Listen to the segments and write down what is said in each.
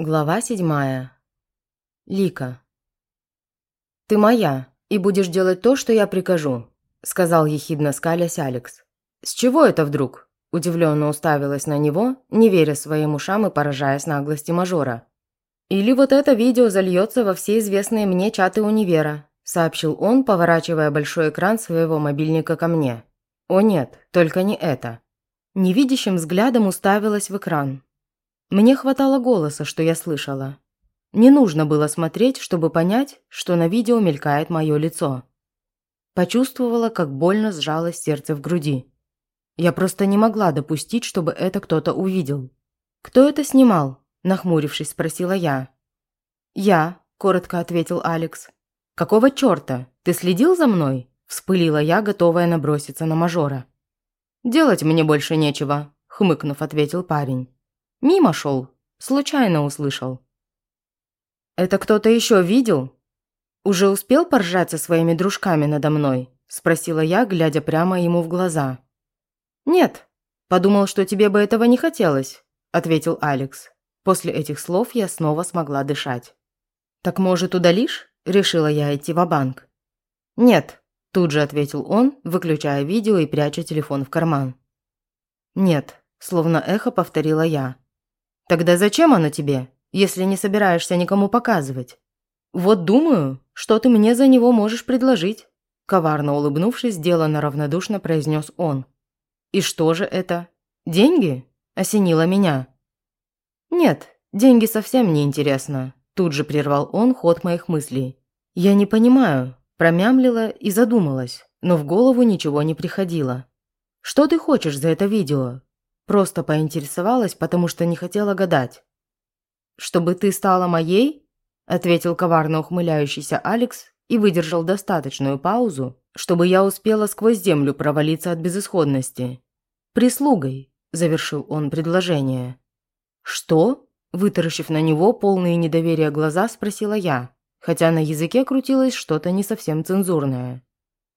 Глава седьмая. Лика. «Ты моя, и будешь делать то, что я прикажу», – сказал ехидно скалясь Алекс. «С чего это вдруг?» – удивленно уставилась на него, не веря своим ушам и поражаясь наглости мажора. «Или вот это видео зальется во все известные мне чаты универа», – сообщил он, поворачивая большой экран своего мобильника ко мне. «О нет, только не это». Невидящим взглядом уставилась в экран, мне хватало голоса, что я слышала. Не нужно было смотреть, чтобы понять, что на видео мелькает мое лицо. Почувствовала, как больно сжалось сердце в груди. Я просто не могла допустить, чтобы это кто-то увидел. «Кто это снимал?» – нахмурившись, спросила я. «Я», – коротко ответил Алекс. «Какого черта? Ты следил за мной?» – вспылила я, готовая наброситься на мажора. «Делать мне больше нечего», – хмыкнув, ответил парень. Мимо шел. Случайно услышал. «Это кто-то еще видел? Уже успел поржать со своими дружками надо мной?» Спросила я, глядя прямо ему в глаза. «Нет. Подумал, что тебе бы этого не хотелось», ответил Алекс. После этих слов я снова смогла дышать. «Так, может, удалишь?» Решила я идти в банк «Нет», тут же ответил он, выключая видео и пряча телефон в карман. «Нет», словно эхо повторила я. Тогда зачем оно тебе, если не собираешься никому показывать? Вот думаю, что ты мне за него можешь предложить. Коварно улыбнувшись, деланно равнодушно произнес он. И что же это? Деньги? Осенило меня. Нет, деньги совсем не интересно. Тут же прервал он ход моих мыслей. Я не понимаю, промямлила и задумалась, но в голову ничего не приходило. Что ты хочешь за это видео? Просто поинтересовалась, потому что не хотела гадать. «Чтобы ты стала моей?» – ответил коварно ухмыляющийся Алекс и выдержал достаточную паузу, чтобы я успела сквозь землю провалиться от безысходности. «Прислугой», – завершил он предложение. «Что?» – вытаращив на него полные недоверия глаза, спросила я, хотя на языке крутилось что-то не совсем цензурное.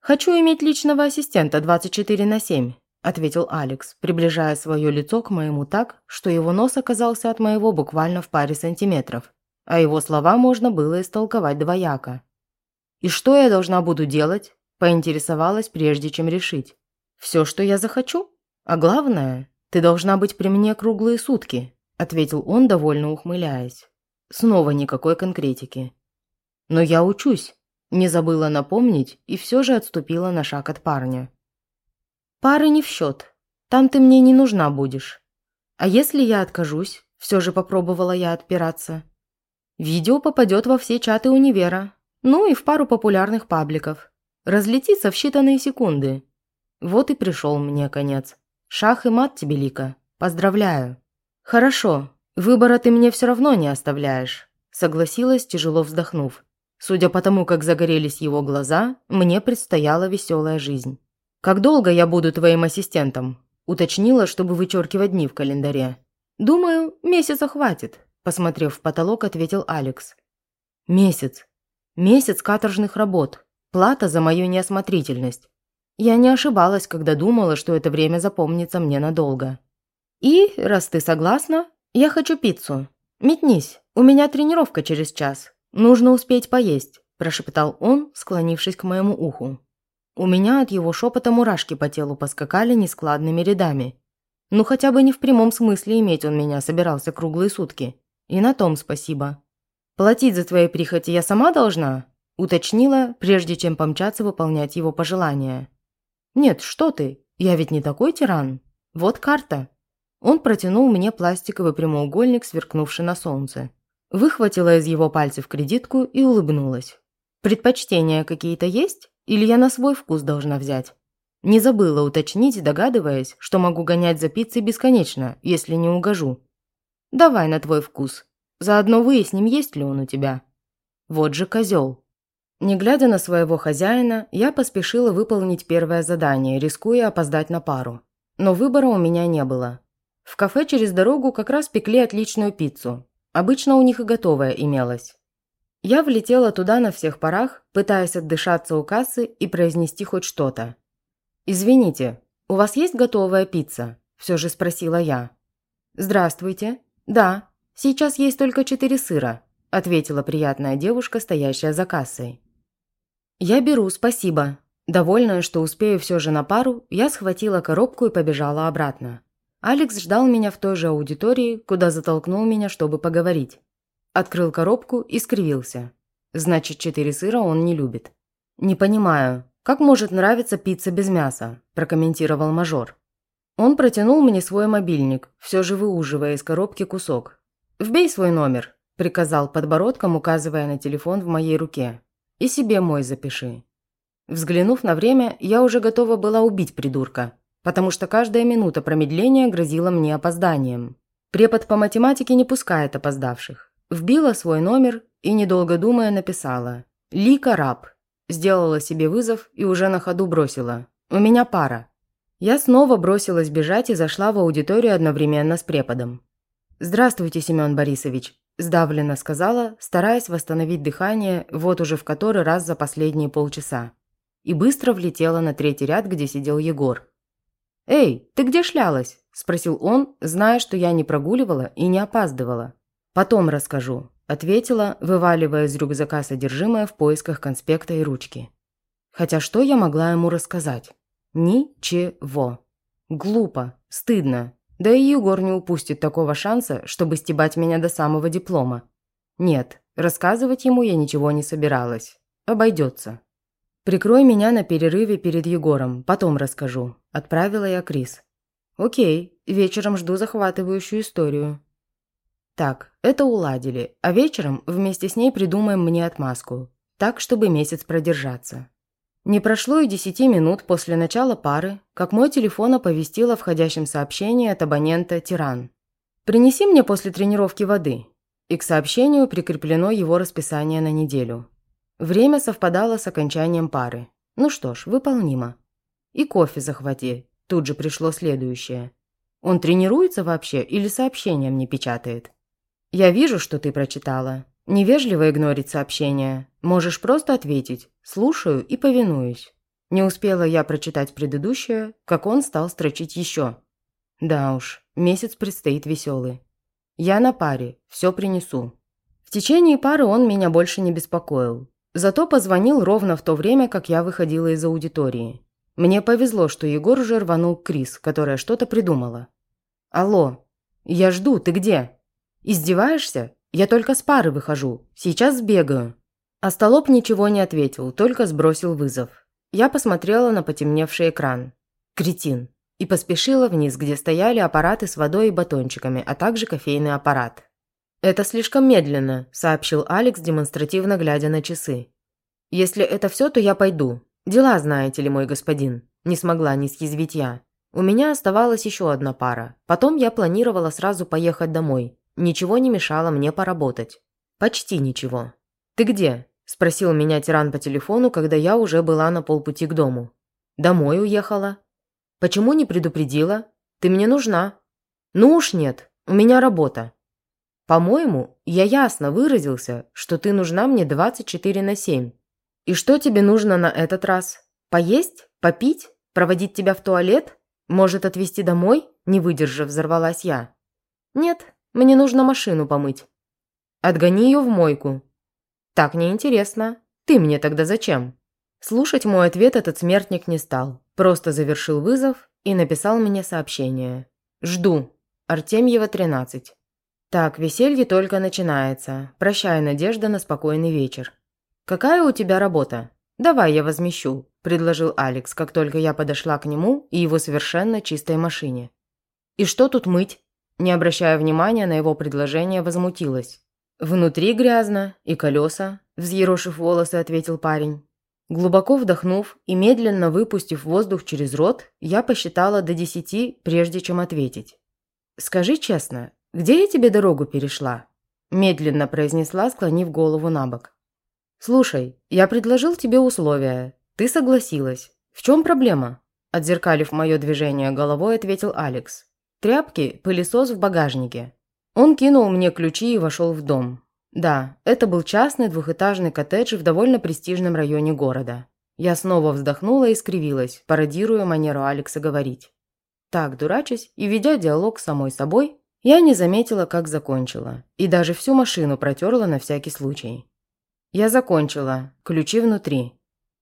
«Хочу иметь личного ассистента 24 на 7», – ответил Алекс, приближая свое лицо к моему так, что его нос оказался от моего буквально в паре сантиметров, а его слова можно было истолковать двояко. «И что я должна буду делать?» – поинтересовалась, прежде чем решить. «Все, что я захочу? А главное, ты должна быть при мне круглые сутки», – ответил он, довольно ухмыляясь. Снова никакой конкретики. «Но я учусь», – не забыла напомнить и все же отступила на шаг от парня. Пары не в счет. Там ты мне не нужна будешь. А если я откажусь? Все же попробовала я отпираться. Видео попадет во все чаты универа. Ну и в пару популярных пабликов. Разлетится в считанные секунды. Вот и пришел мне конец. Шах и мат тебе, Лика. Поздравляю. Хорошо. Выбора ты мне все равно не оставляешь. Согласилась, тяжело вздохнув. Судя по тому, как загорелись его глаза, мне предстояла веселая жизнь. «Как долго я буду твоим ассистентом?» Уточнила, чтобы вычеркивать дни в календаре. «Думаю, месяца хватит», – посмотрев в потолок, ответил Алекс. «Месяц. Месяц каторжных работ. Плата за мою неосмотрительность. Я не ошибалась, когда думала, что это время запомнится мне надолго. И, раз ты согласна, я хочу пиццу. Метнись, у меня тренировка через час. Нужно успеть поесть», – прошептал он, склонившись к моему уху. У меня от его шепота мурашки по телу поскакали нескладными рядами. Ну хотя бы не в прямом смысле иметь он меня собирался круглые сутки. И на том спасибо. «Платить за твои прихоти я сама должна?» – уточнила, прежде чем помчаться выполнять его пожелания. «Нет, что ты, я ведь не такой тиран. Вот карта». Он протянул мне пластиковый прямоугольник, сверкнувший на солнце. Выхватила из его пальцев кредитку и улыбнулась. «Предпочтения какие-то есть?» Или я на свой вкус должна взять? Не забыла уточнить, догадываясь, что могу гонять за пиццей бесконечно, если не угожу. Давай на твой вкус. Заодно выясним, есть ли он у тебя. Вот же козел. Не глядя на своего хозяина, я поспешила выполнить первое задание, рискуя опоздать на пару. Но выбора у меня не было. В кафе через дорогу как раз пекли отличную пиццу. Обычно у них и готовая имелась. Я влетела туда на всех парах, пытаясь отдышаться у кассы и произнести хоть что-то. «Извините, у вас есть готовая пицца?» – все же спросила я. «Здравствуйте. Да. Сейчас есть только четыре сыра», – ответила приятная девушка, стоящая за кассой. «Я беру, спасибо». Довольная, что успею все же на пару, я схватила коробку и побежала обратно. Алекс ждал меня в той же аудитории, куда затолкнул меня, чтобы поговорить. Открыл коробку и скривился. Значит, четыре сыра он не любит. «Не понимаю, как может нравиться пицца без мяса?» – прокомментировал мажор. Он протянул мне свой мобильник, все же выуживая из коробки кусок. «Вбей свой номер», – приказал подбородком, указывая на телефон в моей руке. «И себе мой запиши». Взглянув на время, я уже готова была убить придурка, потому что каждая минута промедления грозила мне опозданием. Препод по математике не пускает опоздавших. Вбила свой номер и, недолго думая, написала «Лика Раб». Сделала себе вызов и уже на ходу бросила «У меня пара». Я снова бросилась бежать и зашла в аудиторию одновременно с преподом. «Здравствуйте, Семен Борисович», – сдавленно сказала, стараясь восстановить дыхание вот уже в который раз за последние полчаса. И быстро влетела на третий ряд, где сидел Егор. «Эй, ты где шлялась?» – спросил он, зная, что я не прогуливала и не опаздывала. «Потом расскажу», – ответила, вываливая из рюкзака содержимое в поисках конспекта и ручки. Хотя что я могла ему рассказать? Ничего. Глупо, стыдно. Да и Егор не упустит такого шанса, чтобы стебать меня до самого диплома. Нет, рассказывать ему я ничего не собиралась. Обойдется. «Прикрой меня на перерыве перед Егором, потом расскажу», – отправила я Крис. «Окей, вечером жду захватывающую историю». «Так, это уладили, а вечером вместе с ней придумаем мне отмазку, так, чтобы месяц продержаться». Не прошло и десяти минут после начала пары, как мой телефон оповестил о входящем сообщении от абонента «Тиран». «Принеси мне после тренировки воды». И к сообщению прикреплено его расписание на неделю. Время совпадало с окончанием пары. Ну что ж, выполнимо. И кофе захвати. Тут же пришло следующее. Он тренируется вообще или сообщения мне печатает? Я вижу, что ты прочитала. Невежливо игнорить сообщение. Можешь просто ответить. Слушаю и повинуюсь. Не успела я прочитать предыдущее, как он стал строчить еще. Да уж, месяц предстоит веселый. Я на паре, все принесу. В течение пары он меня больше не беспокоил. Зато позвонил ровно в то время, как я выходила из аудитории. Мне повезло, что Егор уже рванул Крис, которая что-то придумала. «Алло, я жду, ты где?» «Издеваешься? Я только с пары выхожу. Сейчас сбегаю». Остолоп ничего не ответил, только сбросил вызов. Я посмотрела на потемневший экран. Кретин. И поспешила вниз, где стояли аппараты с водой и батончиками, а также кофейный аппарат. «Это слишком медленно», – сообщил Алекс, демонстративно глядя на часы. «Если это все, то я пойду. Дела, знаете ли, мой господин». Не смогла не съязвить я. У меня оставалась еще одна пара. Потом я планировала сразу поехать домой. Ничего не мешало мне поработать. Почти ничего. «Ты где?» – спросил меня тиран по телефону, когда я уже была на полпути к дому. «Домой уехала». «Почему не предупредила? Ты мне нужна». «Ну уж нет, у меня работа». По-моему, я ясно выразился, что ты нужна мне 24 на 7. И что тебе нужно на этот раз? Поесть? Попить? Проводить тебя в туалет? Может, отвезти домой? Не выдержав, взорвалась я. Нет, мне нужно машину помыть. Отгони ее в мойку. Так неинтересно. Ты мне тогда зачем? Слушать мой ответ этот смертник не стал. Просто завершил вызов и написал мне сообщение. «Жду. Артемьева, 13. «Так, веселье только начинается. Прощай, Надежда, на спокойный вечер». «Какая у тебя работа?» «Давай я возмещу», – предложил Алекс, как только я подошла к нему и его совершенно чистой машине. «И что тут мыть?» Не обращая внимания на его предложение, возмутилась. «Внутри грязно, и колеса», – взъерошив волосы, ответил парень. Глубоко вдохнув и медленно выпустив воздух через рот, я посчитала до десяти, прежде чем ответить. «Скажи честно, «Где я тебе дорогу перешла?» Медленно произнесла, склонив голову на бок. «Слушай, я предложил тебе условия. Ты согласилась. В чем проблема?» Отзеркалив мое движение головой, ответил Алекс. «Тряпки, пылесос в багажнике». Он кинул мне ключи и вошел в дом. Да, это был частный двухэтажный коттедж в довольно престижном районе города. Я снова вздохнула и скривилась, пародируя манеру Алекса говорить. Так, дурачась и ведя диалог с самой собой, Я не заметила, как закончила, и даже всю машину протерла на всякий случай. Я закончила, ключи внутри.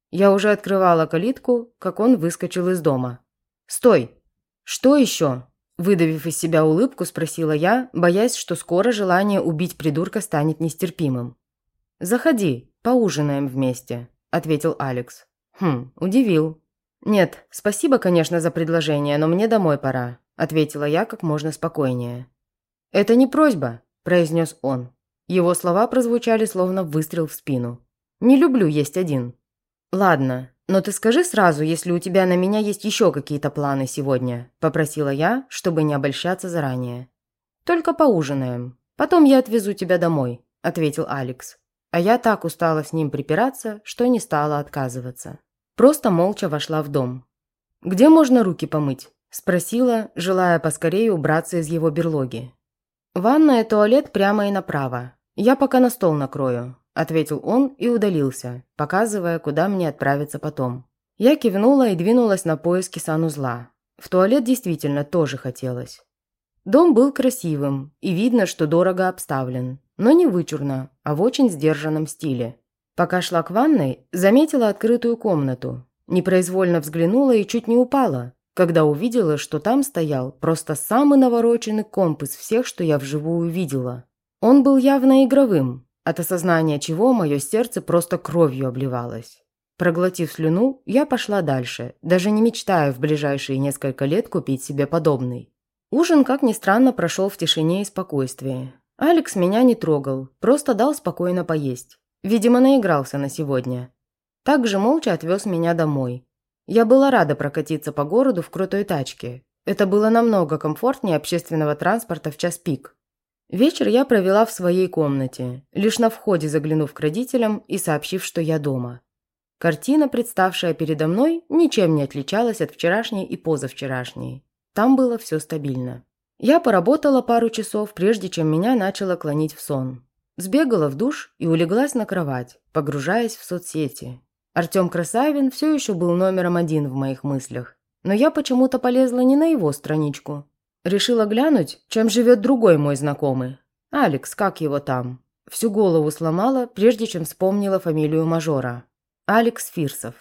Я уже открывала калитку, как он выскочил из дома. «Стой! Что еще?» Выдавив из себя улыбку, спросила я, боясь, что скоро желание убить придурка станет нестерпимым. «Заходи, поужинаем вместе», – ответил Алекс. «Хм, удивил». «Нет, спасибо, конечно, за предложение, но мне домой пора», – ответила я как можно спокойнее. «Это не просьба», – произнес он. Его слова прозвучали словно выстрел в спину. «Не люблю есть один». «Ладно, но ты скажи сразу, если у тебя на меня есть еще какие-то планы сегодня», – попросила я, чтобы не обольщаться заранее. «Только поужинаем. Потом я отвезу тебя домой», – ответил Алекс. А я так устала с ним припираться, что не стала отказываться. Просто молча вошла в дом. «Где можно руки помыть?» – спросила, желая поскорее убраться из его берлоги. «Ванна и туалет прямо и направо. Я пока на стол накрою», – ответил он и удалился, показывая, куда мне отправиться потом. Я кивнула и двинулась на поиски санузла. В туалет действительно тоже хотелось. Дом был красивым, и видно, что дорого обставлен но не вычурно, а в очень сдержанном стиле. Пока шла к ванной, заметила открытую комнату. Непроизвольно взглянула и чуть не упала, когда увидела, что там стоял просто самый навороченный комп из всех, что я вживую видела. Он был явно игровым, от осознания чего мое сердце просто кровью обливалось. Проглотив слюну, я пошла дальше, даже не мечтая в ближайшие несколько лет купить себе подобный. Ужин, как ни странно, прошел в тишине и спокойствии. Алекс меня не трогал, просто дал спокойно поесть. Видимо, наигрался на сегодня. Также молча отвез меня домой. Я была рада прокатиться по городу в крутой тачке. Это было намного комфортнее общественного транспорта в час пик. Вечер я провела в своей комнате, лишь на входе заглянув к родителям и сообщив, что я дома. Картина, представшая передо мной, ничем не отличалась от вчерашней и позавчерашней. Там было все стабильно. Я поработала пару часов, прежде чем меня начало клонить в сон. Сбегала в душ и улеглась на кровать, погружаясь в соцсети. Артем Красавин все еще был номером один в моих мыслях, но я почему-то полезла не на его страничку. Решила глянуть, чем живет другой мой знакомый. Алекс, как его там? Всю голову сломала, прежде чем вспомнила фамилию мажора. Алекс Фирсов.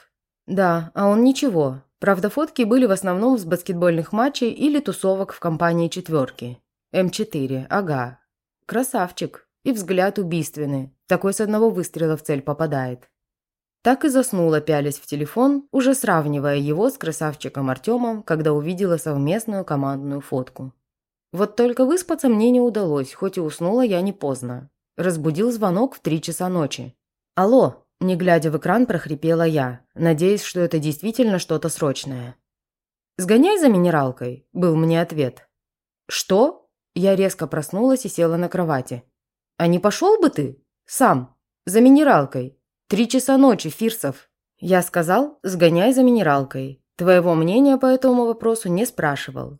Да, а он ничего, Правда, фотки были в основном с баскетбольных матчей или тусовок в компании четверки. М4, ага. Красавчик. И взгляд убийственный. Такой с одного выстрела в цель попадает. Так и заснула, пялясь в телефон, уже сравнивая его с красавчиком Артемом, когда увидела совместную командную фотку. Вот только выспаться мне не удалось, хоть и уснула я не поздно. Разбудил звонок в три часа ночи. «Алло!» Не глядя в экран, прохрипела я, надеясь, что это действительно что-то срочное. «Сгоняй за минералкой», – был мне ответ. «Что?» Я резко проснулась и села на кровати. «А не пошел бы ты? Сам. За минералкой. Три часа ночи, Фирсов». Я сказал, сгоняй за минералкой. Твоего мнения по этому вопросу не спрашивал.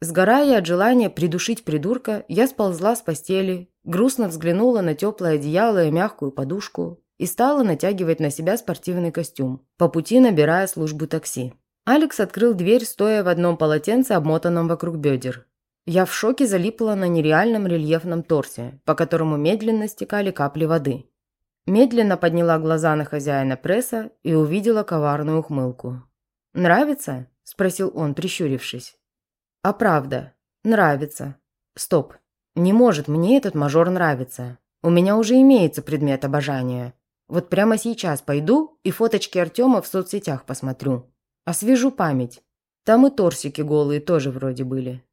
Сгорая от желания придушить придурка, я сползла с постели, грустно взглянула на теплое одеяло и мягкую подушку, и стала натягивать на себя спортивный костюм, по пути набирая службу такси. Алекс открыл дверь, стоя в одном полотенце, обмотанном вокруг бедер. Я в шоке залипла на нереальном рельефном торсе, по которому медленно стекали капли воды. Медленно подняла глаза на хозяина пресса и увидела коварную ухмылку. «Нравится?» – спросил он, прищурившись. «А правда, нравится. Стоп, не может мне этот мажор нравиться. У меня уже имеется предмет обожания. Вот прямо сейчас пойду и фоточки Артема в соцсетях посмотрю. Освежу память. Там и торсики голые тоже вроде были.